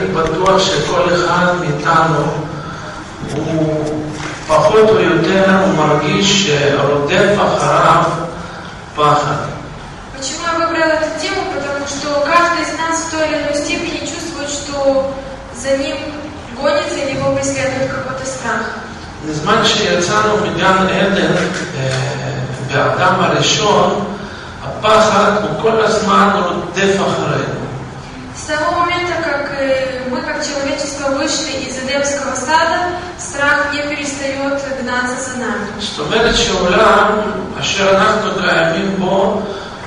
אני בטוח שכל אחד מאיתנו הוא פחות או יותר הוא מרגיש שרודף אחריו פחד. Почему я выбрала эту тему? Потому что каждый из нас в той или иной степени чувствует, что за ним гонится или его преследует какой-то страх. בזמן שיצאנו מגן עדן, אה, באדם הראשון, הפחד הוא כל הזמן רודף אחרינו. С того момента, как э, мы как человечество вышли из Эдемского сада, страх не перестает гнаться за нами. זאת אומרת שעולם אשר אנחנו קיימים בו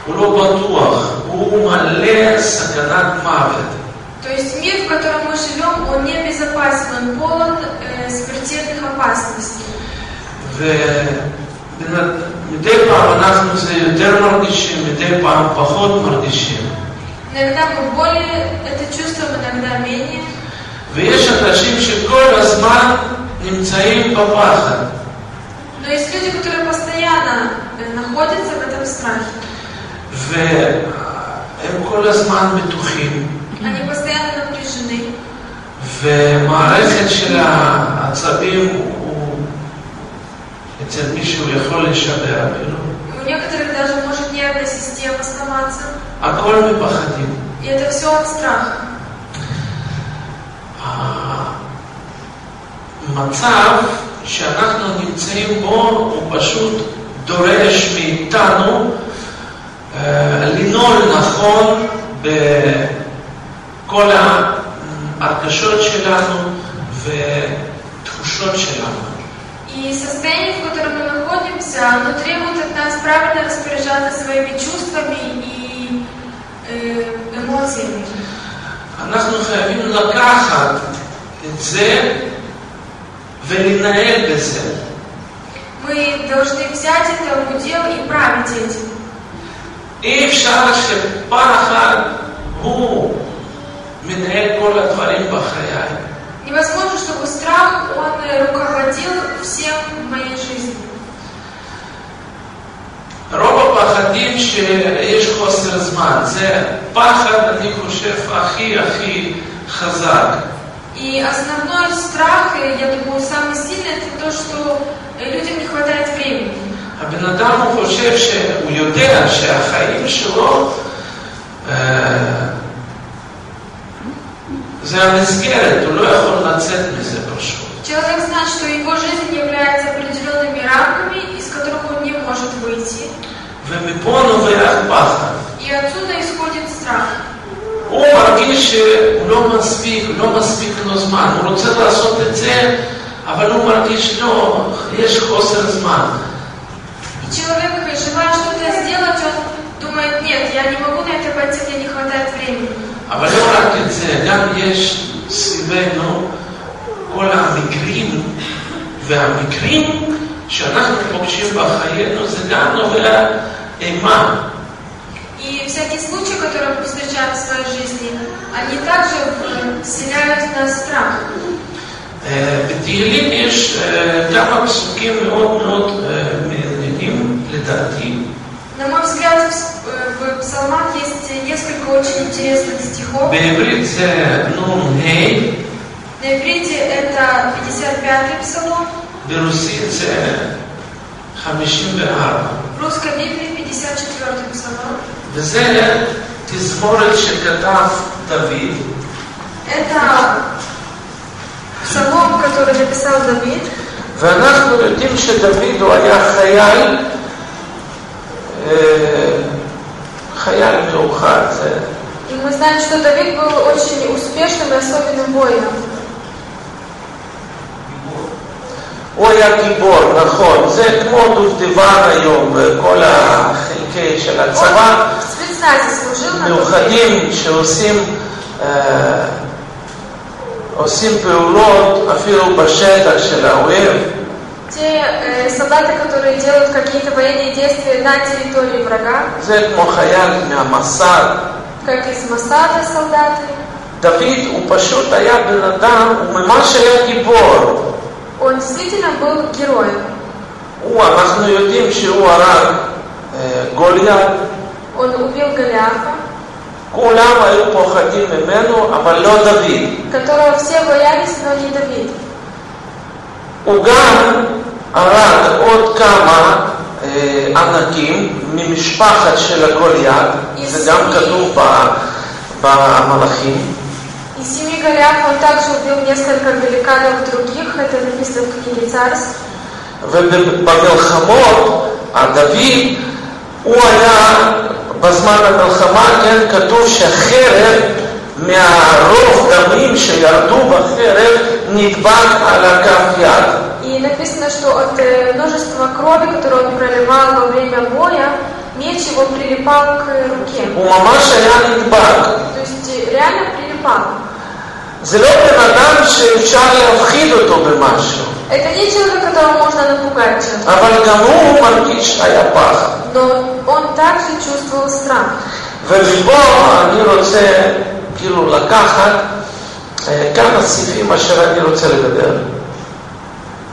הוא לא בטוח, הוא מלא סכנת מוות. То есть мир, в котором мы живем, он не безопасен, он полон э, смертельных опасностей. ומדי פעם אנחנו זה יותר מרגישים, מדי פעם פחות מרגישים. Иногда мы более это чувствуем, иногда менее. ויש אנשים שכל הזמן נמצאים בפחד. Но есть люди, которые постоянно э, находятся в этом страхе. והם כל הזמן בטוחים, Они постоянно напряжены. ומערכת של העצבים הוא אצל מישהו יכול לשבר אפילו. У некоторых даже может нервная система сломаться. הכל מפחדים. И это все от страха. המצב שאנחנו נמצאים בו הוא פשוט דורש מאיתנו אה, לנעול נכון בכל ההרגשות שלנו ותחושות שלנו. И состояние, в котором мы находимся, оно требует от нас правильно распоряжаться своими чувствами и э, эмоциями. אנחנו חייבים לקחת את זה ולנהל בזה. Мы должны взять это в удел и править этим. אי אפשר שפחד הוא מנהל כל הדברים בחיי. Невозможно, чтобы страх, он э, руководил всем в моей жизни. רוב הפחדים שיש חוסר זמן, זה פחד, אני חושב, הכי הכי חזק. И основной страх, э, я думаю, самый сильный, это то, что э, людям не хватает времени. הבן אדם הוא חושב שהוא יודע שהחיים שלו אה, זה המסגרת, הוא לא יכול לצאת מזה פשוט. Человек знает, что его жизнь является определенными рамками, из которых он не может выйти. ומפה נובע פחד. И отсюда исходит страх. הוא מרגיש שהוא לא מספיק, לא מספיק לו זמן, הוא רוצה לעשות את זה, אבל הוא מרגיש לא, יש חוסר זמן. И человек, желая что-то сделать, он думает, нет, я не могу на это пойти, мне не хватает времени. אבל לא רק את זה, גם יש סביבנו כל המקרים, והמקרים שאנחנו פוגשים בחיינו זה גם נובע אימה. И всякие случаи, которые мы встречаем в своей жизни, они также вселяют в нас страх. אה, בתהילים יש אה, כמה פסוקים מאוד מאוד אה, מעניינים לדעתי. На мой взгляд, в с- э, в псалмах есть несколько очень интересных стихов. בעברית זה נ"ה, На иврите это 55-й псалом, ברוסית זה 54. в русской Библии 54-й псалом. וזה תזמורת שכתב דוד, Это псалом, который написал Давид. ואנחנו יודעים שדוד הוא היה חייל, אה, חייל מאוחד, זה И мы знаем, что Давид был очень успешным и особенным воином. הוא היה גיבור, נכון, זה כמו דובדבן היום, וכל החלקי של Он הצבא, в спецназе служил на тот מיוחדים שעושים אה, עושים פעולות אפילו בשטח של האויב, Те э, солдаты, которые делают какие-то военные действия на территории врага, זה כמו חייל מהמסד. как из Масада солдаты, דוד הוא פשוט היה בן אדם, הוא ממש היה גיבור. он действительно был героем. הוא, אנחנו יודעים שהוא הרג אה, גוליית, Он убил Голиафа, כולם היו פוחדים ממנו, אבל לא דוד. которого все боялись, но не Давид. הוא גם הרג עוד כמה אה, ענקים ממשפחת של הגוליית, זה גם כתוב ב- במלאכים. Из семьи Голиафа он также убил несколько великанов других, это написано в книге Царств. ובמלחמות, דוד, הוא היה, בזמן המלחמה, כן, כתוב שהחרב, מהרוב דמים שירדו בחרב, נדבק על הכף יד. И написано, что от э, множества крови, которую он проливал во время боя, меч его прилипал к руке. הוא ממש היה נדבק. То есть э, реально прилипал. זה לא בן אדם שאפשר להפחיד אותו במשהו, Это не человек, которого можно напугать чем-то, אבל גם הוא מרגיש היה פחד. но он также чувствовал страх. ומפה אני רוצה כאילו לקחת אה, כמה סעיפים אשר אני רוצה לדבר.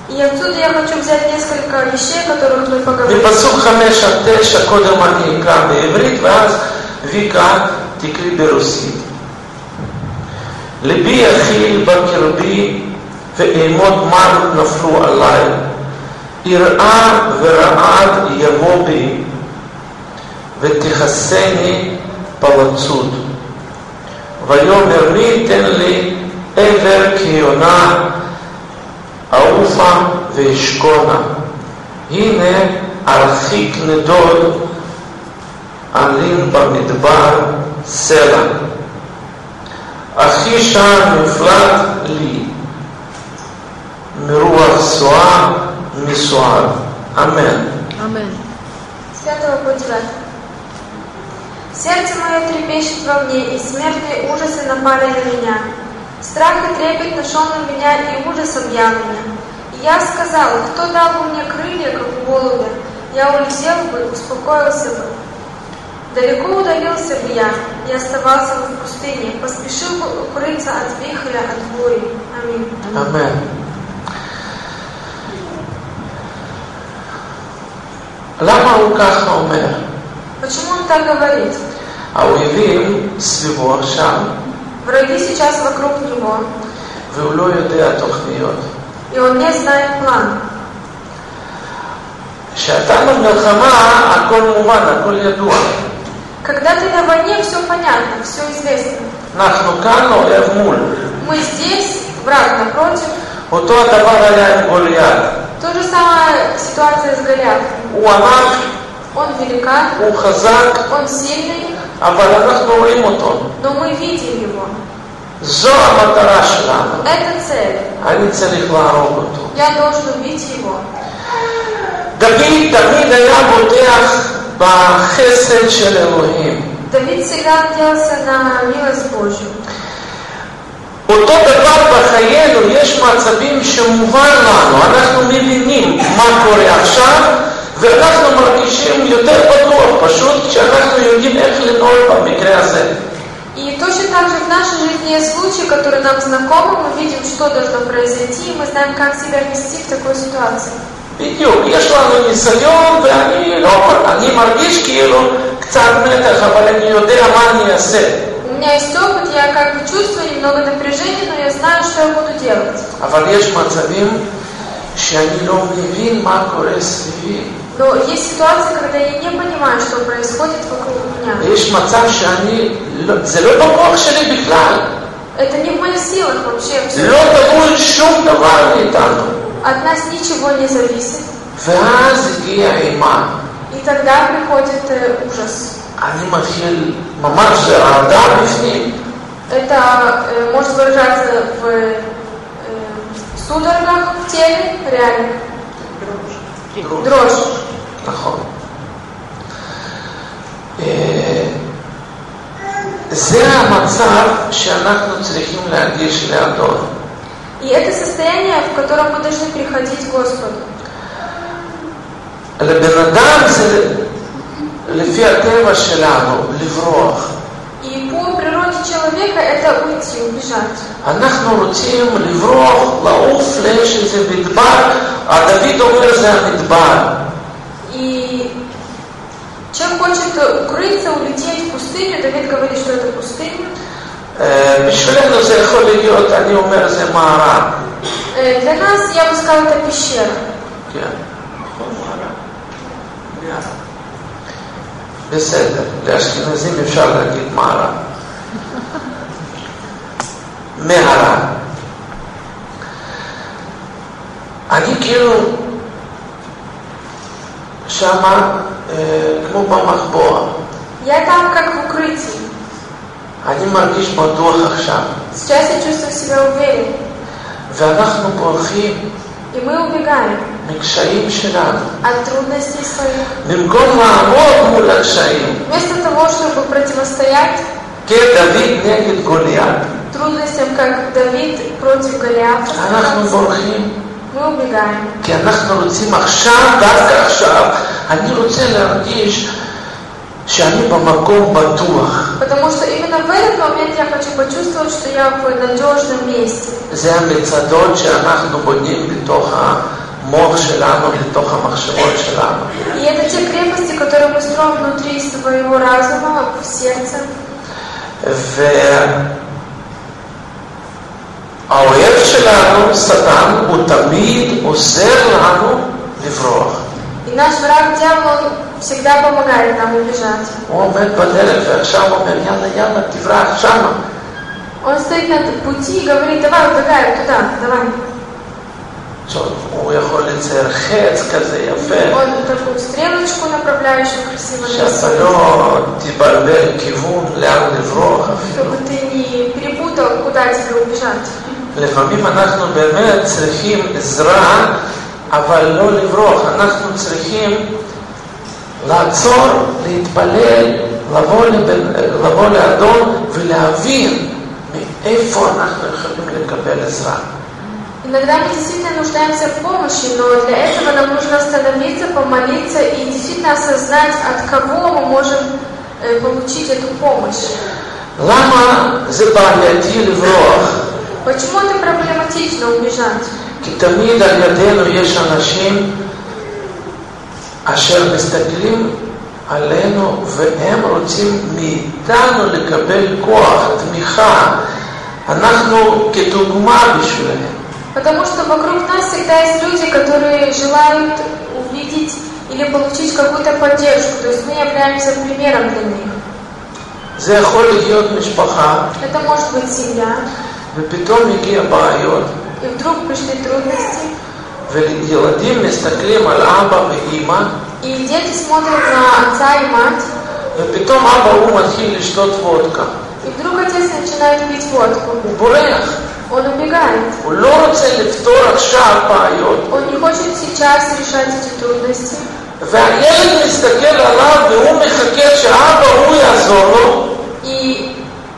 И отсюда я хочу взять несколько вещей, о которых мы поговорим. מפסוק חמש עד תשע קודם אני אקרא בעברית ואז ויקה תקריא ברוסית. ליבי יכיל בקרבי ואימות מר נפלו עליי. יראה ורעד יבוא בי ותכסני פלצות. ויאמר מי תן לי עבר כיונה אעופה ואשכונה. הנה ארחיק נדוד, עלין במדבר סלע. אחי שם נפלט לי, מרוח סועה מסוער. אמן. Аминь. С 5 по 9. Сердце мое трепещет во мне, и смертные ужасы напали на меня. Страх и трепет нашел на меня, и ужас объял меня. И я сказал, кто дал бы мне крылья, как у голубя? Я улетел бы, успокоился бы. Далеко удалился бы я, и оставался бы в пустыне, поспешил бы укрыться от вихря, от бури. Аминь. אמן. למה הוא ככה אומר? Почему он так говорит? האויבים סביבו שם, Враги сейчас вокруг него, והוא לא יודע תוכניות. и он не знает план. כשאתה במלחמה, הכל מובן, הכל ידוע. Когда ты на войне, все понятно, все известно. אנחנו כאן אויב מול. Мы здесь, враг напротив. אותו הדבר היה עם גוליית. То же самая ситуация с Голиафом. הוא ענק, Он великан, הוא חזק, он сильный, אבל אנחנו רואים אותו. но мы видим его. זו המטרה שלנו. Это цель. אני צריך להרוג אותו. Я должен убить его. דוד תמיד היה בוטח בחסד של אלוהים. Давид всегда надеялся на милость Божью. אותו דבר בחיינו, יש מצבים שמובן לנו, אנחנו מבינים מה קורה עכשיו, ואנחנו מרגישים יותר בטוח, פשוט כשאנחנו יודעים איך לנהול במקרה הזה. И точно так же в нашей жизни есть случаи, которые нам знакомы, мы видим, что должно произойти, и мы знаем, как себя вести в такой ситуации. בדיוק, יש לנו ניסיון ואני לא, אני מרגיש כאילו קצת מתח, אבל אני יודע מה אני אעשה. У меня есть опыт, я как бы чувствую немного напряжения, но я знаю, что я буду делать. אבל יש מצבים שאני לא מבין מה קורה סביבי. Но есть ситуации, когда я не понимаю, что происходит вокруг меня. יש מצב שאני, לא, זה לא בכוח שלי בכלל. Это не в моих силах вообще. всё. לא תבוא שום דבר מאיתנו. От нас ничего не зависит. ואז הגיע אימה. И тогда приходит э, ужас. אני מתחיל, ממש זה רעדה בפנים. Это э, может выражаться в э, судорогах в теле, реально. Дрожь. נכון. אה, זה המצב שאנחנו צריכים להרגיש לאדון. И это состояние, в котором мы должны приходить к Господу. לבן אדם זה לפי הטבע שלנו, לברוח. И по природе человека это уйти, убежать. אנחנו רוצים לברוח, לעוף לאיזה מדבר, הדוד אומר זה המדבר. И человек хочет укрыться, улететь в пустыню. пустыню, Давид говорит, что это пустыня. אה, בשבילנו זה יכול להיות, אני אומר, זה מערב. Э, Для нас, я бы сказала, это пещера. כן, נכון, מערב. מערב. בסדר, לאשכנזים אפשר להגיד מערב. מערב. אני כאילו שמה אה, כמו במחבוע. Я там как в укрытии. אני מרגיש בטוח עכשיו, Сейчас я чувствую себя уверен. ואנחנו בורחים И мы убегаем מקשיים שלנו. от трудностей своих. במקום לעמוד מול הקשיים, Вместо того, чтобы противостоять כדוד נגד גוליית, трудностям, как Давид против Голиафа, אנחנו בורחים мы убегаем. כי אנחנו רוצים עכשיו, דווקא עכשיו, אני רוצה להרגיש שאני במקום בטוח. Потому что именно в этот момент я хочу почувствовать, что я в надежном месте. זה המצדות שאנחנו בונים בתוך המוח שלנו, בתוך המחשבות שלנו. И это те крепости, которые мы строим внутри своего разума, в сердце. והאויב שלנו, שטן, הוא תמיד עוזר לנו לברוח. И наш враг дьявол, он всегда помогает нам убежать. הוא עומד בדרך ועכשיו אומר, יאללה, יאללה, תברח שמה. Он стоит на пути и говорит, давай убегаем туда, давай. טוב, הוא יכול לצייר חץ כזה יפה, Он такую стрелочку направляющую красиво שאתה нарисует, לא תתבלבל כיוון לאן לברוח אפילו. чтобы ты не перепутал, куда тебе убежать. לפעמים אנחנו באמת צריכים עזרה, אבל לא לברוח. אנחנו צריכים לעצור, להתפלל, לבוא, לבן, לבוא לאדון ולהבין מאיפה אנחנו יכולים לקבל עזרה. Иногда мы действительно нуждаемся в помощи, но для этого нам нужно остановиться, помолиться и действительно осознать, от кого мы можем э, получить эту помощь. למה זה בעייתי לברוח? Почему это проблематично убежать? כי תמיד על ידינו יש אנשים אשר מסתכלים עלינו והם רוצים מאיתנו לקבל כוח, תמיכה. אנחנו כדוגמה בשבילם. Потому что вокруг нас всегда есть люди, которые желают увидеть или получить какую-то поддержку. То есть мы являемся примером для них. זה יכול להיות משפחה, Это может быть семья, ופתאום הגיע בעיות, и вдруг пришли трудности, וילדים מסתכלים על אבא ואימא, и дети смотрят на отца и мать, ופתאום אבא הוא מתחיל לשתות וודקה. и вдруг отец начинает пить водку. הוא בורח, Он убегает. הוא לא רוצה לפתור עכשיו בעיות, Он не хочет сейчас решать эти трудности. והילד מסתכל עליו והוא מחכה שאבא הוא יעזור לו, И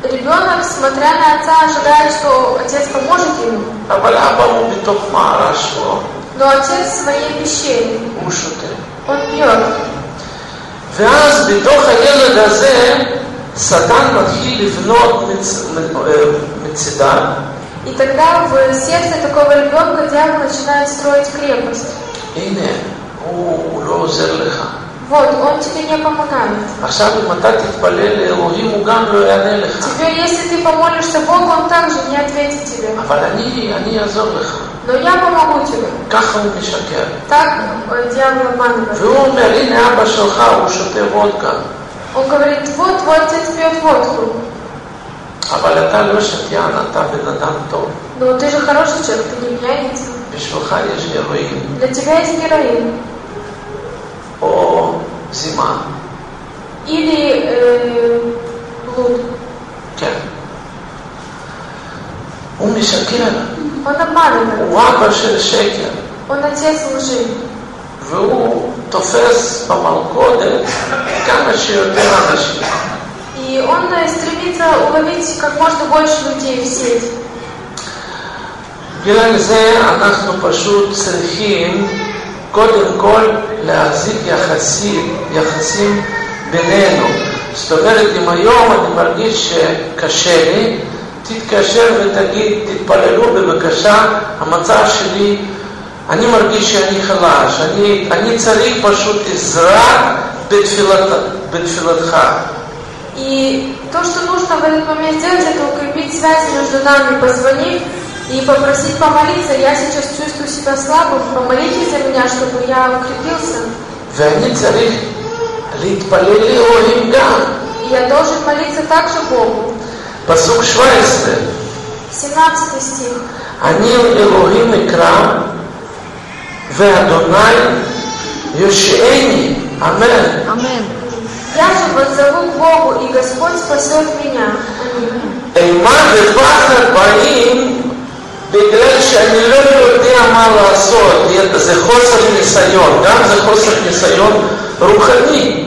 ребенок, смотря на отца, ожидает, что отец поможет ему. אבל אבא הוא בתוך מערה שלו, Но отец в своей пещере. הוא שותה. Он пьет. ואז בתוך הילד הזה, שטן מתחיל לבנות מצ... אה, מצידה, И тогда в сердце такого ребенка дьявол начинает строить крепость. הנה, הוא, הוא לא עוזר לך. Вот, он тебе не помогает. עכשיו אם אתה תתפלל לאלוהים, הוא גם לא יענה לך. Теперь, если ты помолишься Богу, он также не ответит тебе. אבל אני, אני אעזור לך. Но я помогу тебе. ככה הוא משקר. Так э, дьявол обманывает. והוא אומר, הנה אבא שלך, הוא שותה וודקה. Он говорит, вот, вот отец пьет водку. אבל אתה לא שתיין, אתה בן אדם טוב. Но ты же хороший человек, ты не пьяница. בשבילך יש הרואין, Для тебя есть героин. או זימה. Или э, блуд. כן. הוא משקר, Он обманывает. הוא אבא של שקר. Он отец лжи. והוא תופס במלכודת כמה שיותר אנשים. И он э, стремится уловить как можно больше людей в сеть. בגלל זה אנחנו פשוט צריכים קודם כל להחזיק יחסים, יחסים בינינו. זאת אומרת, אם היום אני מרגיש שקשה לי, תתקשר ותגיד, תתפללו בבקשה, המצב שלי, אני מרגיש שאני חלש, אני, אני צריך פשוט עזרה בתפילת, בתפילתך. И то, что нужно в этот момент сделать, это укрепить связь между нами, позвонив и попросить помолиться. Я сейчас чувствую себя слабым. Помолитесь за меня, чтобы я укрепился. ואני צריך להתפלל לאלוהים גם. И я должен молиться также Богу. פסוק 17, 17 стих. אני אלוהים אקרא, ואדוני יושעני, אמן. Amen. Я же воззову к Богу, и Господь спасет меня. Аминь. אימה ופחד באים בגלל שאני לא יודע מה לעשות, זה חוסר ניסיון, גם זה חוסר ניסיון רוחני.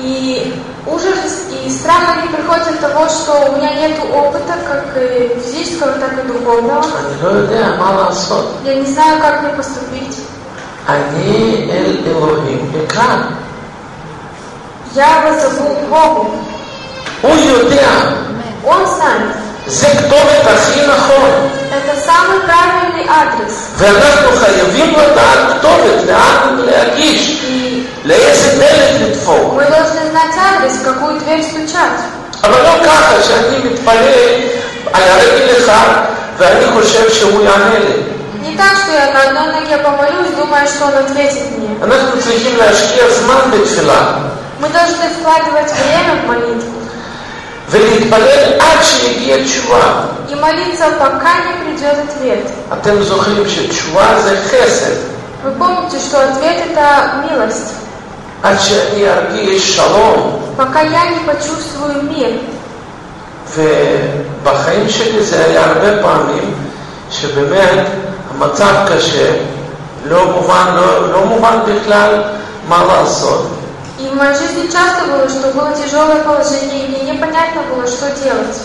И ужас и страх они приходят от того, что у меня нет опыта, как и физического, так и духовного. אני לא יודע מה לעשות. Я не знаю, как мне поступить. אני אל אלוהים אקרא. Я воззову к Богу. הוא יודע, Он знает. זה כתובת הכי נכון. Это самый правильный адрес. ואנחנו חייבים לדעת כתובת, לאן להגיש, И לאיזה דלת לדפוק. мы должны знать адрес, в какую дверь стучать. אבל לא ככה שאני מתפלל על הרגל אחד ואני חושב שהוא יענה לי. Не так, что я на одной ноге помолюсь, думая, что он ответит мне. אנחנו צריכים להשקיע זמן בתפילה Мы должны вкладывать время в молитву ולהתפלל עד שיגיע תשובה. и молиться, пока не придет ответ. אתם זוכרים שתשובה זה חסד. Вы помните, что ответ это милость. עד שאני ארגיש שלום. Пока я не почувствую мир. ובחיים שלי זה היה הרבה פעמים שבאמת המצב קשה, לא מובן, לא, לא מובן בכלל מה לעשות. И в моей жизни часто было, что было тяжелое положение, и мне непонятно было, что делать.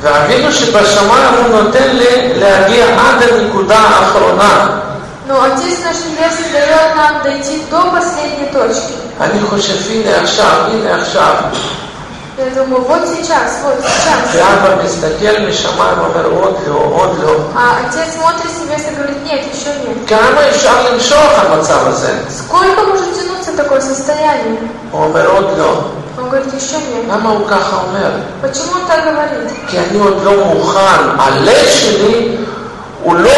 ואבינו שבשמיים הוא נותן לי להגיע עד הנקודה האחרונה. Но Отец наш Небесный дает нам дойти до последней точки. אני חושב, הנה עכשיו, הנה עכשיו. Я думаю, вот сейчас, вот сейчас. ואבא מסתכל משמיים ואומר עוד לא, עוד לא. А отец смотрит с небес и говорит, нет, еще нет. כמה אפשר למשוך המצב הזה? Сколько может тянуться такое состояние? הוא אומר עוד לא. Он говорит, еще нет. למה הוא ככה אומר? Почему он так говорит? כי אני עוד לא מוכן. הלב שלי הוא לא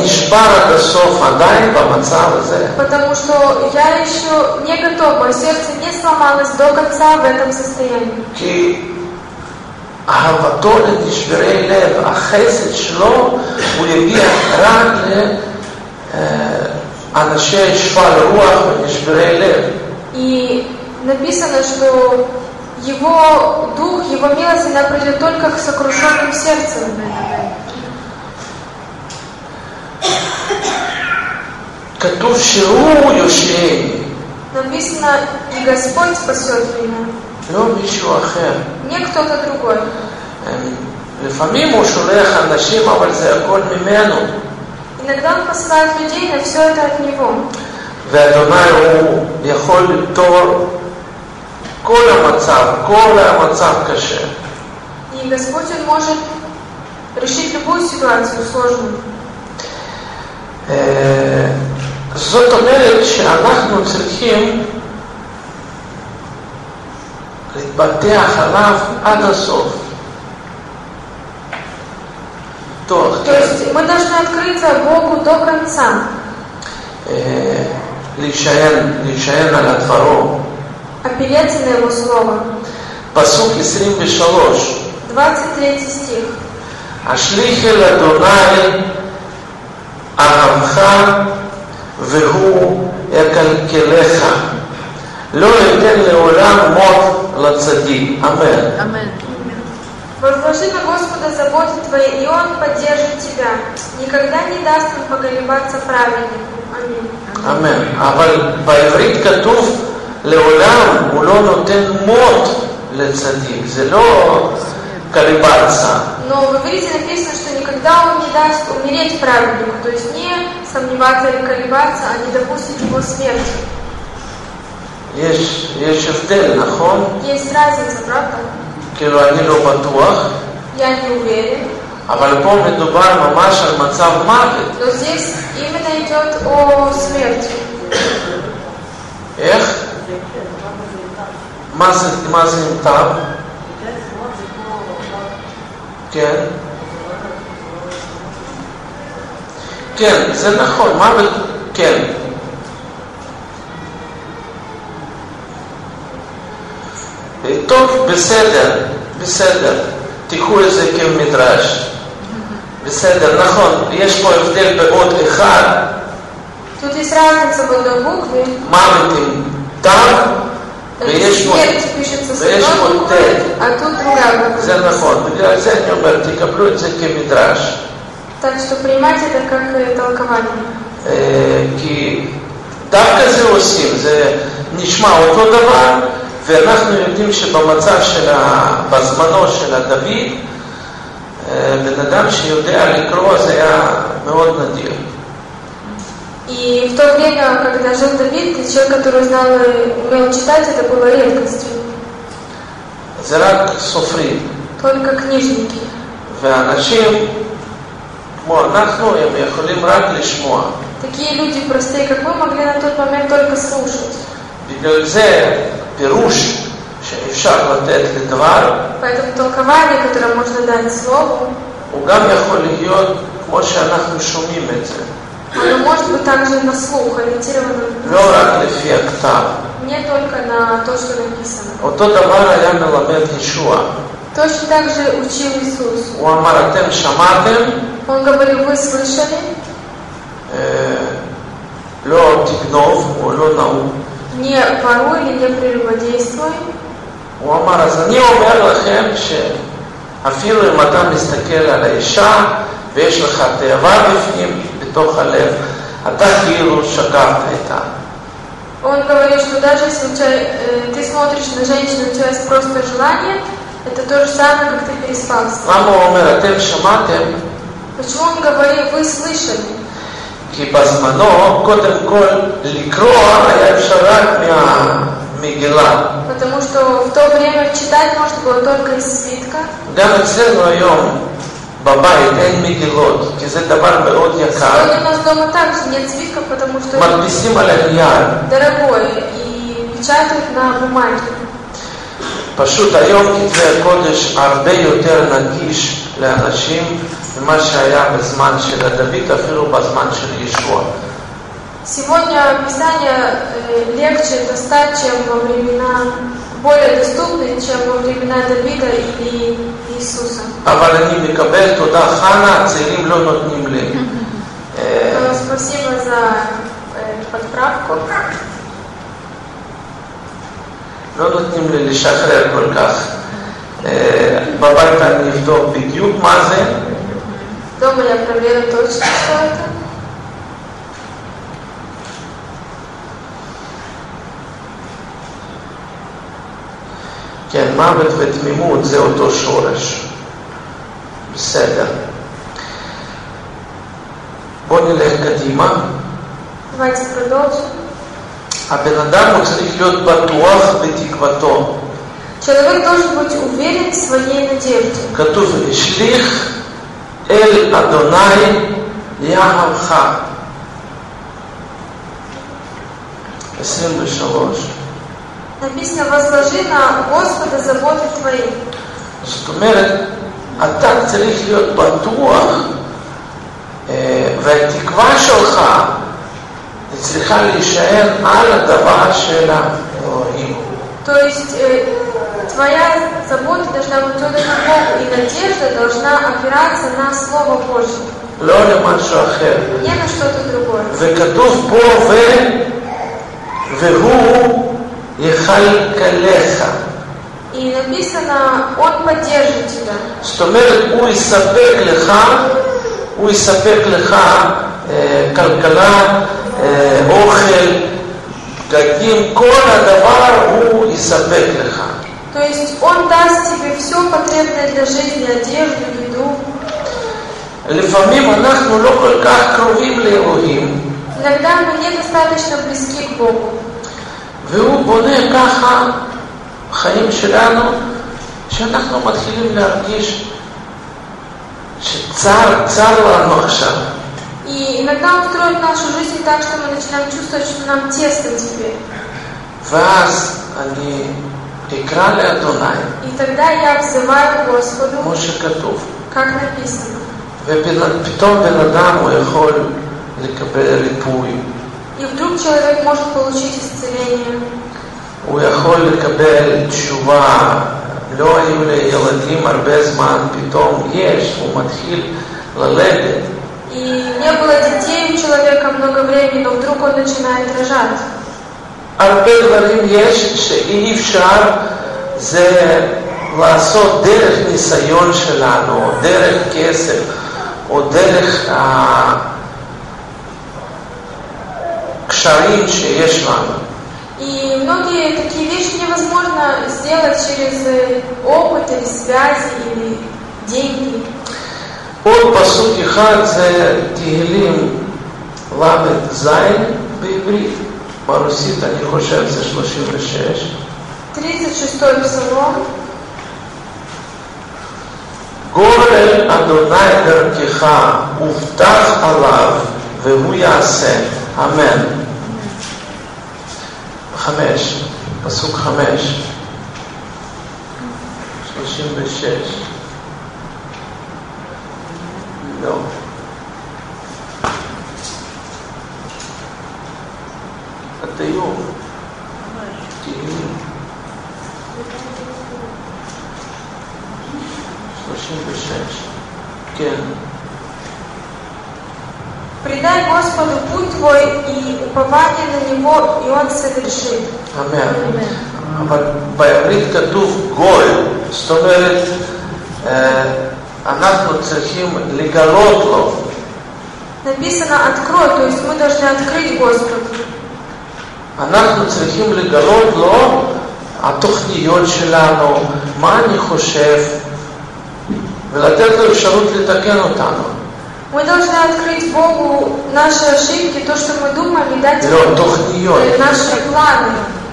נשבר עד הסוף עדיין במצב הזה. Потому что я еще не готов, мое сердце не сломалось до конца в этом состоянии. כי אהבתו לנשברי לב, החסד שלו, הוא יגיע רק לאנשי שפל רוח ונשברי לב. И написано, что его дух, его милость, она придет только к сокрушенным сердцем. כתוב שהוא יושעני, Написано, и Господь спасет меня, לא מישהו אחר. не кто-то другой. לפעמים הוא שולח אנשים, אבל זה הכל ממנו. Иногда Он посылает людей, но все это от Него. ואדוני הוא יכול לפתור כל המצב, כל המצב קשה. И Господь, Он может решить любую ситуацию сложную. אה, זאת אומרת שאנחנו צריכים להתבטח עליו עד הסוף. לפתוח, То есть мы должны открыться Богу до конца, אה, להישען, להישען על הדברו. опереться на Его Слово. פסוק 23, 23 стих. השליך אל אדוני אהבך והוא יקלקלך. לא ייתן לעולם מות לצדיק. אמן. Amen. Возложи на Господа заботы твои, и Он поддержит тебя. Никогда не даст Он поколебаться праведнику. Аминь. אמן. אבל בעברית כתוב לעולם, הוא לא נותן מות לצדיק. זה לא קליברצה. Но в иврите написано, что никогда Он не даст умереть праведнику, то есть не сомневаться или колебаться, а не допустить его смерти. יש, יש הבדל, נכון? Есть разница, правда? כאילו אני לא בטוח. אבל פה מדובר ממש על מצב מוות. איך? מה זה, מה זה נמתם? כן. כן, זה נכון, מוות, כן. טוב, בסדר, בסדר, תיקחו את זה כמדרש. בסדר, נכון, יש פה הבדל בעוד אחד. Тут есть разница в одной букве. מוות עם תו, ויש פה, Смерть пишется с ויש פה одной буквой, ט'. а тут другая буква. זה נכון, בגלל זה אני אומר, תקבלו את זה כמדרש. Так что принимать это как э, толкование. אה, כי דווקא זה עושים, זה נשמע אותו דבר, ואנחנו יודעים שבמצב של ה... בזמנו של הדוד, אה, בן אדם שיודע לקרוא זה היה מאוד נדיר. И в то время, когда жил Давид, человек, который знал и умел читать, это было редкостью. זה רק סופרים. Только книжники. ואנשים כמו אנחנו, הם יכולים רק לשמוע. Такие люди простые, как вы, могли на тот момент только слушать. בגלל זה פירוש שאפשר לתת לדבר, Поэтому толкование, которое можно дать слову, הוא גם יכול להיות כמו שאנחנו שומעים את זה, оно может быть также на слух, ориентировано לא רק לפי הכתב. не только на то, что написано. אותו דבר היה מלמד ישוע. Точно так же учил Иисус. הוא אמר, אתם שמעתם, Он говорил, вы слышали, אה, לא תגנוב, או לא נהוג. не воруй или не прелюбодействуй. הוא אמר, אז אני אומר לכם שאפילו אם אתה מסתכל על האישה ויש לך תאווה בפנים, בתוך הלב, אתה כאילו שכבת איתה. Он говорит, что даже если у тебя, э, ты смотришь на женщину, у тебя есть просто желание, это то же самое, как ты переспал с ней. למה הוא אומר, אתם שמעתם? Почему он говорил, вы слышали? כי בזמנו, קודם כל, לקרוא היה אפשר רק מהמגילה. Потому что в то время читать можно было только из свитка. גם אצלנו היום, בבית, אין מגילות, כי זה דבר מאוד יקר. Сегодня у нас дома также нет свитков, потому что это מדפיסים על הנייר. дорогое и печатают на бумаге. פשוט היום כתבי הקודש הרבה יותר נגיש לאנשים ממה שהיה בזמן של הדוד, אפילו בזמן של ישוע. Сегодня Писание э, легче достать, чем во времена, более доступны, чем во времена Давида или Иисуса. אבל אני מקבל, תודה חנה, הצעירים לא נותנים לי. אה, Э, Спасибо за э, подправку. לא נותנים לי לשחרר כל כך. אה, בבית אני אבדוק בדיוק מה זה, Дома я проверю точно, что это. כן, מוות ותמימות זה אותו שורש. בסדר. בואו נלך קדימה. Давайте продолжим. הבן אדם הוא צריך להיות בטוח בתקוותו. Человек должен быть уверен в своей надежде. כתוב, השליך אל אדוני יהבך. 23. Написано, возложи на Господа заботы твои. זאת אומרת, אתה צריך להיות בטוח, אה, והתקווה שלך היא צריכה להישאר על הדבר של האלוהים. То есть э, твоя забота должна быть отдана Богу, и надежда должна опираться на Слово Божье, לא למשהו אחר. не на что-то другое. וכתוב פה, ו... והוא יכלכלך. И написано, Он поддержит тебя. זאת אומרת, הוא יספק לך, הוא יספק לך אה, כלכלה, אה, אוכל, בגדים, כל הדבר הוא יספק לך. То есть Он даст тебе все потребное для жизни, одежду, еду. לפעמים אנחנו לא כל כך קרובים לאלוהים, Иногда мы недостаточно близки к Богу. והוא בונה ככה חיים שלנו, שאנחנו מתחילים להרגיש שצר, צר לנו עכשיו. И иногда Он строит нашу жизнь так, что мы начинаем чувствовать, что нам тесно теперь. ואז אני תקרא לאדוני, И тогда я взываю к Господу, כמו שכתוב. как написано. ופתאום בן אדם הוא יכול לקבל ריפוי, И вдруг человек может получить исцеление. הוא יכול לקבל תשובה. לא היו לילדים הרבה זמן, פתאום יש, הוא מתחיל ללדת. И не было детей у человека много времени, но вдруг он начинает рожать. הרבה דברים יש שאי אפשר זה לעשות דרך ניסיון שלנו, או דרך כסף, או דרך הקשרים שיש לנו. И многие такие вещи невозможно сделать через э, опыт или связи или деньги. עוד פסוק אחד זה תהילים ל"ז בעברית, ברוסית אני חושב זה 36. 36 פסלון. גורל אדוני דרכך הובטח עליו והוא יעשה, אמן. חמש, פסוק חמש, שלושים ושש. לא. הדיור. תהילים. שלושים ושש. כן. Предай Господу путь твой и упование на Него, и Он совершит. אמן. אבל בעברית כתוב גוי, זאת אומרת, אה, אנחנו צריכים לגלות לו. Написано «открой», то есть мы должны открыть Господу. אנחנו צריכים לגלות לו התוכניות שלנו, מה אני חושב, ולתת לו אפשרות לתקן אותנו. Мы должны открыть Богу наши ошибки, то, что мы думаем, и дать לא, Ему תוכניות. э, наши планы,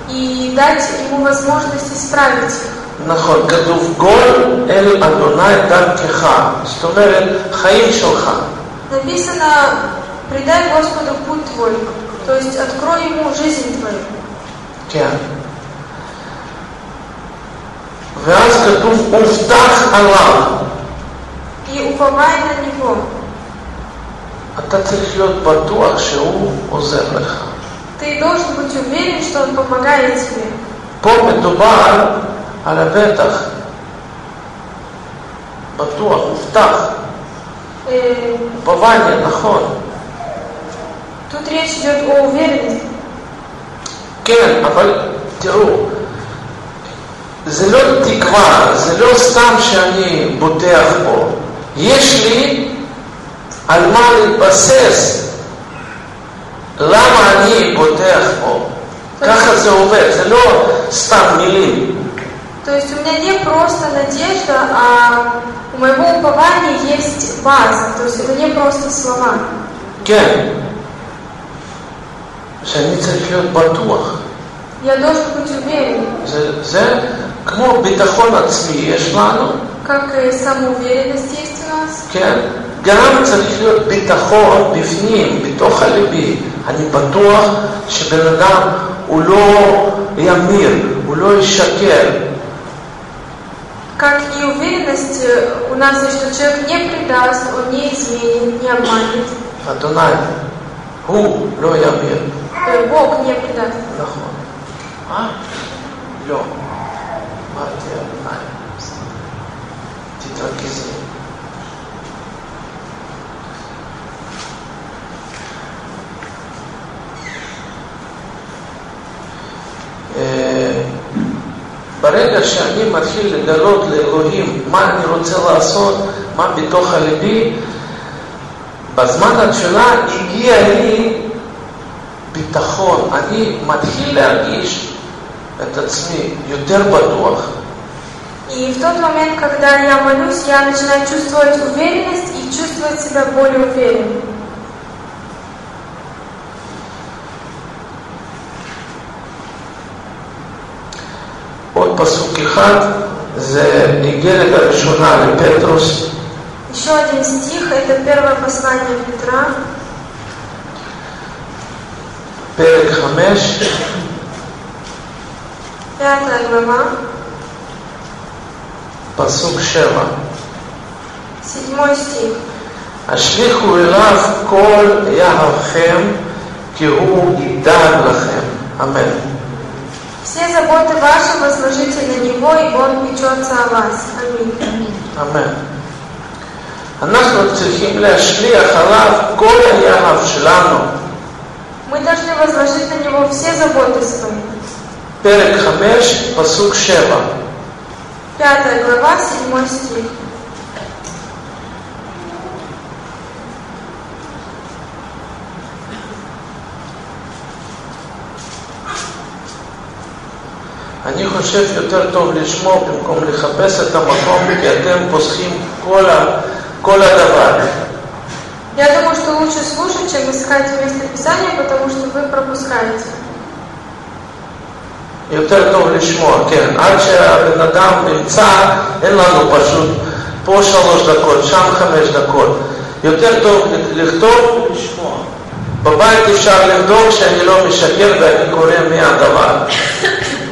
и дать Ему возможность исправить их. נכון, כתוב גול אל אדוני דרכך, זאת אומרת, חיים שלך. Написано «предай Господу путь твой», то есть открой Ему жизнь твою. כן. ואז כתוב הובטח עליו. И уповай на Него. אתה צריך להיות בטוח שהוא עוזר לך. Ты должен быть уверен, что Он помогает тебе. פה מדובר על הבטח. בטוח, הובטח. Э, בווניה, נכון. Тут речь идет о уверенности. כן, אבל תראו, זה לא תקווה, זה לא סתם שאני בוטח פה. יש לי על מה להתבסס. למה אני בוטח פה? ככה זה עובד, זה לא סתם מילים. То есть у меня не просто надежда, а у моего упования есть база, то есть это не просто слова. כן, שאני צריך להיות בטוח. Я должен быть уверен, זה, זה כמו ביטחון עצמי יש לנו, как и самоуверенность есть у нас. כן? גם צריך להיות ביטחון בפנים, בתוך הלבי. אני בטוח שבן אדם הוא לא ימיר, הוא לא ישקר. Как и уверенность э, у нас есть, что человек не предаст, он не изменит, не обманет. אדוני, הוא לא ימיר. בוק נקודה. נכון. מה? לא. אמרתי על מים. תתרכזי. ברגע שאני מתחיל לגלות לאלוהים מה אני רוצה לעשות, מה בתוך הלבי, בזמן התפילה הגיע לי ביטחון, אני מתחיל להרגיש את עצמי יותר בטוח. И в тот момент, когда я молюсь, я начинаю чувствовать уверенность и чувствовать себя более уверенно. עוד פסוק אחד, זה איגרת הראשונה לפטרוס, Еще один стих, это первое послание Петра, פרק חמש, Пятая глава, פסוק שבע. седьмой стих. השליכו אליו כל יהבכם, כי הוא ידאג לכם. אמן. Все заботы ваши возложите на Него, и Он печется о вас. Аминь. אמן. אנחנו צריכים להשליך עליו כל היהב שלנו. Мы должны возложить на Него все заботы свои. פרק חמש, פסוק שבע. Пятая глава, седьмой стих. אני חושב יותר טוב לשמוע במקום לחפש את המקום, כי אתם פוסחים כל, ה, כל הדבר. Я думаю, что лучше слушать, чем искать место Писания, потому что вы пропускаете. יותר טוב לשמוע, כן. עד שהבן אדם נמצא, אין לנו פשוט פה שלוש דקות, שם חמש דקות. יותר טוב לכתוב ולשמוע. בבית אפשר לבדוק שאני לא משקר ואני קורא מהדבר.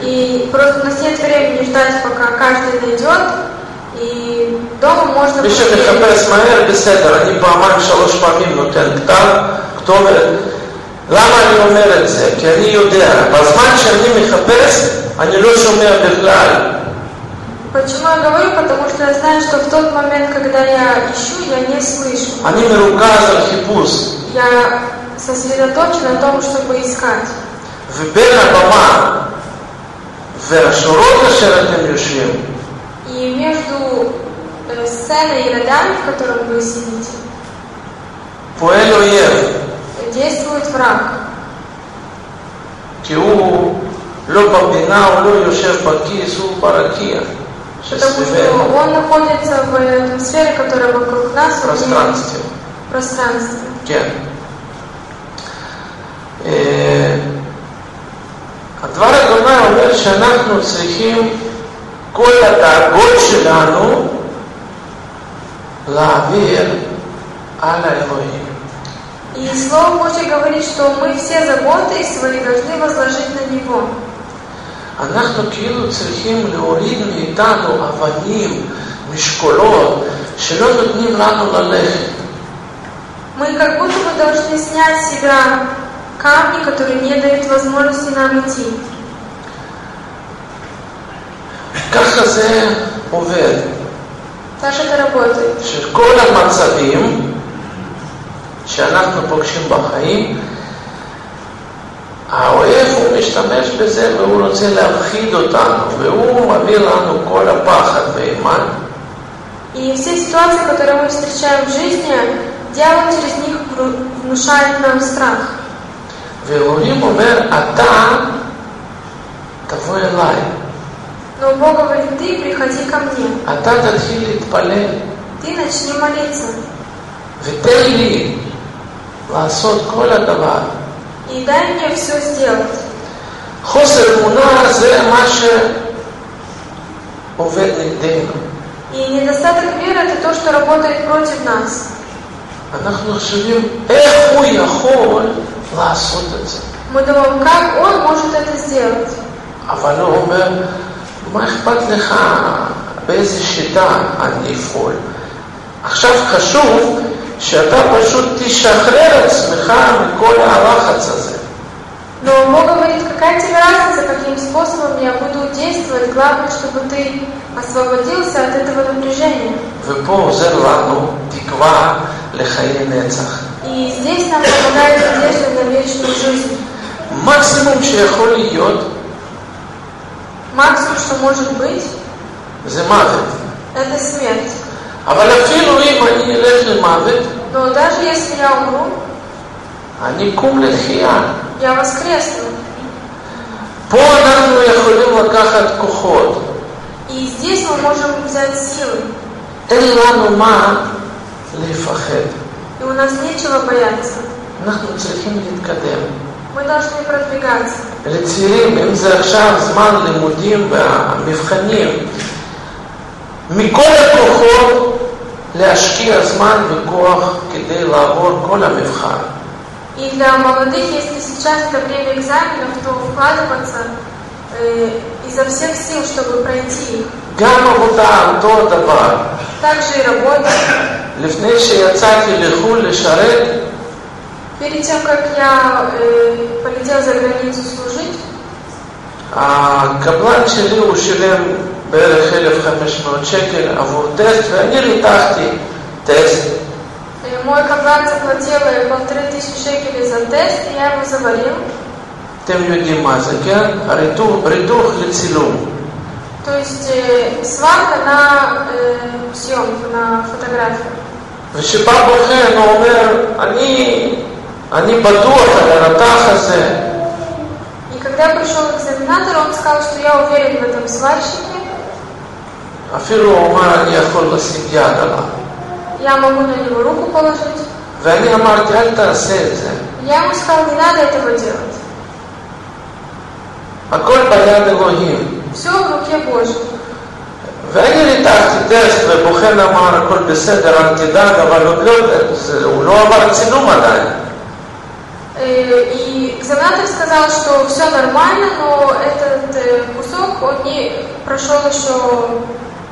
И просто у нас нет времени ждать, пока каждый найдет. И дома можно... מי שמחפש מהר, בסדר, אני פעמיים, שלוש פעמים נותן כתב, כתובת. למה אני אומר את זה? כי אני יודע, בזמן שאני מחפש, אני לא שומע בכלל. Почему я говорю? Потому что я знаю, что в тот момент, когда я ищу, я не слышу. אני מרוכז על חיפוש. Я сосредоточен на том, чтобы искать. ובין הבמה והשורות אשר אתם יושבים, И между э, сценой и рядами, в котором вы сидите, פועל אויב, действует враг. כי הוא לא בפינה, הוא לא יושב בכיס, הוא ברקיע Потому что שסביבנו, он находится в этом сфере, которая вокруг нас, в в ней- пространстве. в пространстве. כן. אה, הדבר הגדולה אומר שאנחנו צריכים כל הדאגות שלנו להעביר על האלוהים. И Слово Божье говорит, что мы все заботы свои должны возложить на Него. אנחנו כאילו צריכים להוריד מאיתנו אבנים, משקולות, שלא נותנים לנו ללכת. Мы как будто бы должны снять с себя камни, которые не дают возможности нам идти. ככה זה עובד, Так это работает. שכל המצבים שאנחנו פוגשים בחיים, האויב הוא משתמש בזה והוא רוצה להפחיד אותנו, והוא מביא לנו כל הפחד ואימן. И все ситуации, которые мы встречаем в жизни, дьявол через них вру- внушает нам страх. ואלוהים אומר, אתה תבוא אליי, Но Бог говорит, ты приходи ко мне, אתה תתחיל להתפלל, ты начни молиться. ותן לי לעשות כל הדבר. И дай мне все сделать. חוסר אמונה זה מה שעובד נגדנו. И недостаток веры – это то, что работает против нас. אנחנו חושבים איך הוא יכול לעשות את זה. Мы думаем, как он может это сделать. אבל הוא אומר, מה אכפת לך באיזה שיטה אני אפעול? עכשיו חשוב שאתה פשוט תשחרר עצמך מכל הלחץ הזה. Но Бог говорит, какая тебе разница, каким способом я буду действовать, главное, чтобы ты освободился от этого напряжения. ופה עוזר לנו תקווה לחיי נצח. И здесь нам помогает надежда на вечную жизнь. מקסימום שיכול להיות Максимум, что может быть, זה מוות. это смерть. אבל אפילו אם אני אלך למוות, Но даже если я умру, אני קום לתחייה. я воскресну. פה אנחנו יכולים לקחת כוחות. И здесь мы можем взять силы. אין לנו מה לפחד. И у нас нечего бояться. אנחנו צריכים להתקדם. Мы должны продвигаться. לצעירים, אם זה עכשיו זמן לימודים והמבחנים, מכל הכוחות להשקיע זמן וכוח כדי לעבור כל המבחן. И для молодых, если сейчас это время экзаменов, то вкладываться э, изо всех сил, чтобы пройти их. גם עבודה, אותו דבר. Также и работа. לפני שיצאתי לחו"ל לשרת, Перед тем, как я э, полетел за границу служить, הקבלן שלי הוא שילם בערך 1,500 שקל עבור טסט, ואני ריתחתי טסט. э, мой комбат заплатил э, полторы тысячи шекелей за тест, и я его заварил. אתם יודעים מה זה, כן? הריתוך, ריתוך לצילום. То есть э, сварка на э, съемку, на фотографию. וכשבא בוחן הוא אומר, אני, אני בטוח על הרתח הזה, И когда пришел экзаменатор, он сказал, что я уверен в этом сварщике, אפילו הוא אמר, אני יכול לשים יד עליו. я могу на него руку положить. ואני אמרתי, אל תעשה את זה. Я ему сказал, не надо этого делать. הכל ביד אלוהים. Все в руке Божьей. ואני ריתחתי טסט, ובוחן אמר, הכל בסדר, אל תדאג, אבל עוד לא, זה, הוא לא עבר צילום עדיין. Э, И экзаменатор сказал, что все нормально, но этот э, кусок, он не прошел еще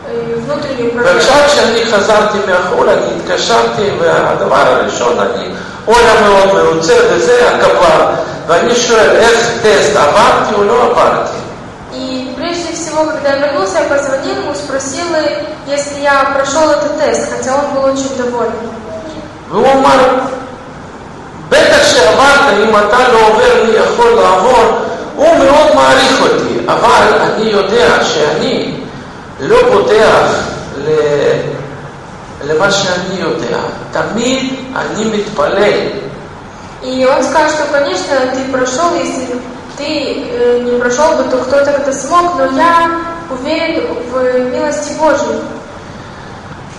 э, внутреннюю проверку. ועכשיו כשאני חזרתי מהחו"ל, אני התקשרתי, והדבר הראשון, אני אולה מאוד מרוצה, וזה הקב"ר. ואני שואל, איך טסט, עברתי או לא עברתי? И прежде всего, когда я вернулся, я позвонил ему, спросил, э, если я прошел этот тест, хотя он был очень доволен. והוא אמר, בטח שעברת, אם אתה לא עובר, מי יכול לעבור? הוא מאוד מעריך אותי, אבל אני יודע שאני לא פותח ל... למה שאני יודע. תמיד אני מתפלל. И он скажет, что, конечно, ты прошел, если ты э, не прошел бы, то кто-то это смог, но я уверен в милости Божьей.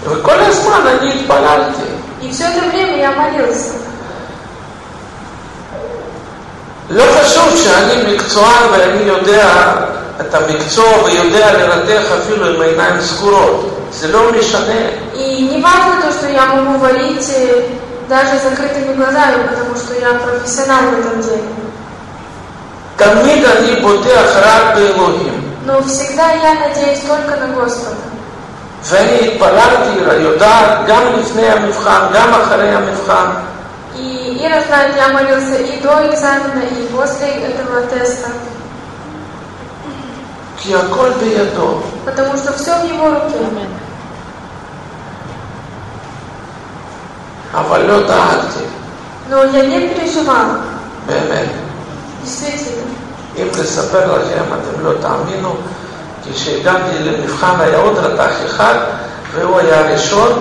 וכל הזמן אני התפללתי. И все это время я молился. לא חשוב שאני מקצוען ואני יודע את המקצוע ויודע לנתח אפילו עם עיניים סגורות. זה לא משנה. И не важно то, что я могу варить э, даже закрытыми глазами, потому что я профессионал в этом деле. תמיד אני בוטח רק באלוהים. Но всегда я надеюсь только на Господа. ואני התפללתי, יודעת, גם לפני המבחן, גם אחרי המבחן. И Ира знает, я молился и до экзамена, и после этого теста, כי הכל בידו. потому что все в его руке. אבל לא דאגתי, Но я не переживала, באמת. действительно. אם לספר לכם, אתם לא תאמינו, כשהגעתי למבחן היה עוד רתח אחד, והוא היה הראשון,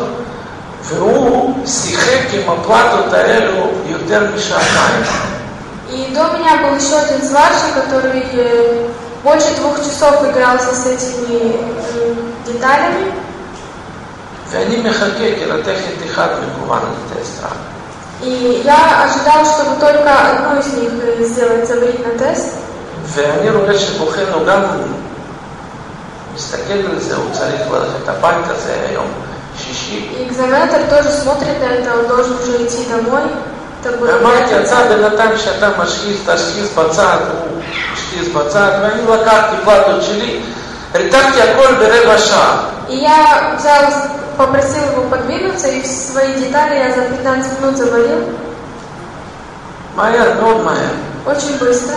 והוא שיחק עם הפלטות האלו יותר משעתיים. И до меня был еще один сварщик, который э, больше двух часов игрался с этими э, деталями. ואני מחכה, כי רתכת אחד מקוון לטסט רק. И я ожидал, чтобы только одну из них э, сделать, заварить на тест. ואני רואה שבוחן הוא גם מסתכל על זה, הוא צריך ללכת הביתה, זה היום שישי. И экзаменатор тоже смотрит на это, он должен уже идти домой. Это было ואמרתי, пятница. אתה בינתיים שאתה משחיז, תשחיז בצד, הוא השחיז בצד, ואני לקחתי פלטות שלי, ריתחתי הכל ברבע שעה. И я взял, попросил его подвинуться, и свои детали я за 15 минут заварил. מהר, מאוד מהר. Очень быстро.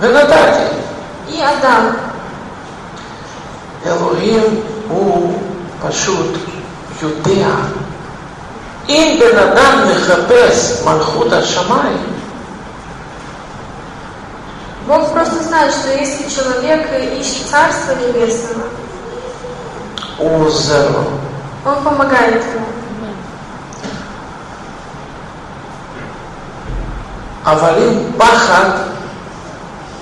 ונתתי. И отдал. אלוהים הוא פשוט יודע. אם בן אדם מחפש מלכות השמיים, Бог просто знает, что если человек ищет Царство Небесного, הוא עוזר לו. Он помогает ему. אבל אם פחד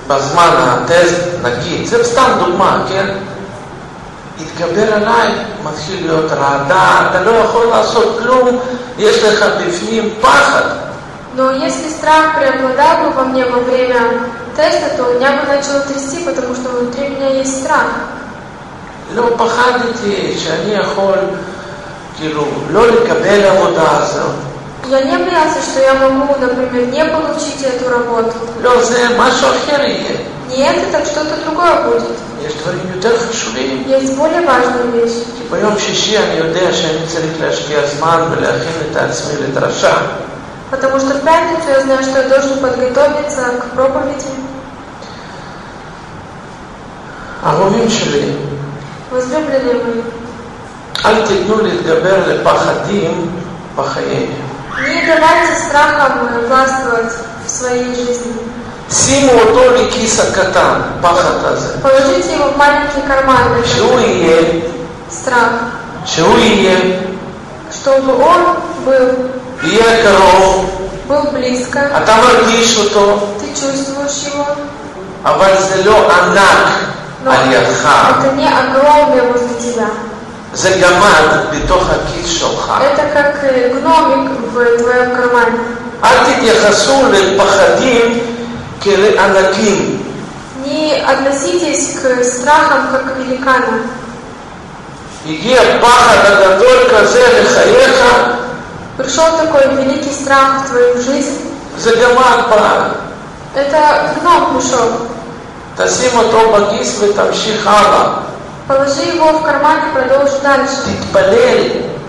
בזמן הטסט, נגיד, זה סתם דוגמה, כן? התגבר עליי, מתחיל להיות רעדה, אתה לא יכול לעשות כלום, יש לך בפנים פחד. Но если страх преобладал бы во мне во время теста, то меня бы начало трясти, потому что внутри меня есть страх. לא פחדתי שאני יכול, כאילו, לא לקבל עבודה הזאת. И Я не боялся, что я могу, например, не получить эту работу. לא, זה משהו אחר יהיה. Не это, так что-то другое будет. יש דברים יותר חשובים. Есть более важные вещи. כי ביום שישי אני יודע שאני צריך להשקיע זמן ולהכין את עצמי לדרשה. Потому что в пятницу я знаю, что я должен подготовиться к проповеди. אהובים שלי, Возлюбленные мои, אל תיתנו להתגבר לפחדים בחיים. не давайте страхам э, властвовать в своей жизни. שימו אותו לכיס הקטן, פחד הזה. Положите его в маленький карман, этот שהוא יהיה, страх, שהוא יהיה, чтобы он был, יהיה קרוב, был близко, אתה מרגיש אותו, ты чувствуешь его, אבל זה לא ענק но על ידך. это не огромное возле тебя. זה גמד בתוך הכיס שלך. Это как э, гномик в твоем кармане. אל תתייחסו לפחדים כאל ענקים. Не относитесь к страхам как к великанам. הגיע פחד הגדול כזה לחייך, Пришел такой великий страх в твою жизнь. זה גמד בא. Это гном пришел. תשים אותו בכיס ותמשיך הלאה. Положи его в карман и продолжи дальше. תתפלל,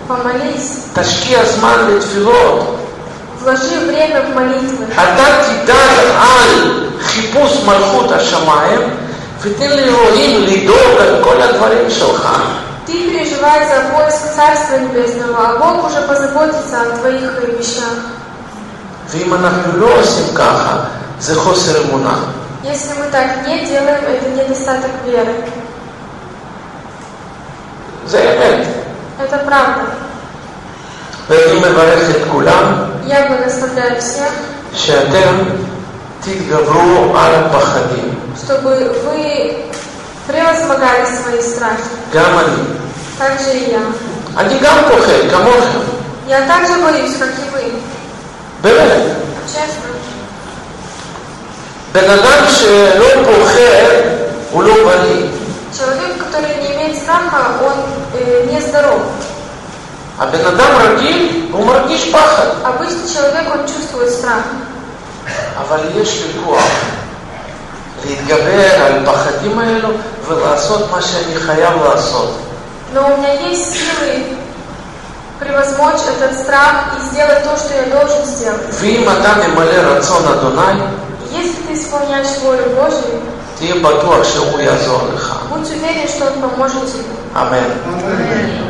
Помолись. תשקיע זמן לתפילות. Вложи время в молитвы. אתה תדאג על חיפוש מלכות השמיים, ותן לאלוהים לדאוג על כל הדברים שלך. Ты переживай за поиск Царства Небесного, а Бог уже позаботится о твоих э, вещах. ואם אנחנו לא עושים ככה, זה חוסר אמונה. Если мы так не делаем, это недостаток веры. זה אמת. Это правда. ואני מברך את כולם, Я благословляю всех, שאתם תתגברו על הפחדים. чтобы вы превозмогали свои страхи. גם אני. Так же и я. אני גם פוחד, כמוכם. Я также боюсь, как и вы. באמת. Честно. בן אדם שלא פוחד, הוא לא בריא. Человек, который не имеет страха, он э, не здоров. הבן אדם רגיל, הוא מרגיש פחד. Обычный человек, он чувствует страх. אבל יש לי כוח להתגבר על הפחדים האלו ולעשות מה שאני חייב לעשות. Но у меня есть силы превозмочь этот страх и сделать то, что я должен сделать. ואם אתה ממלא רצון אדוני, Если ты исполняешь волю Божию, תהיה בטוח שהוא יעזור לך. будь уверен, что Он поможет тебе. אמן.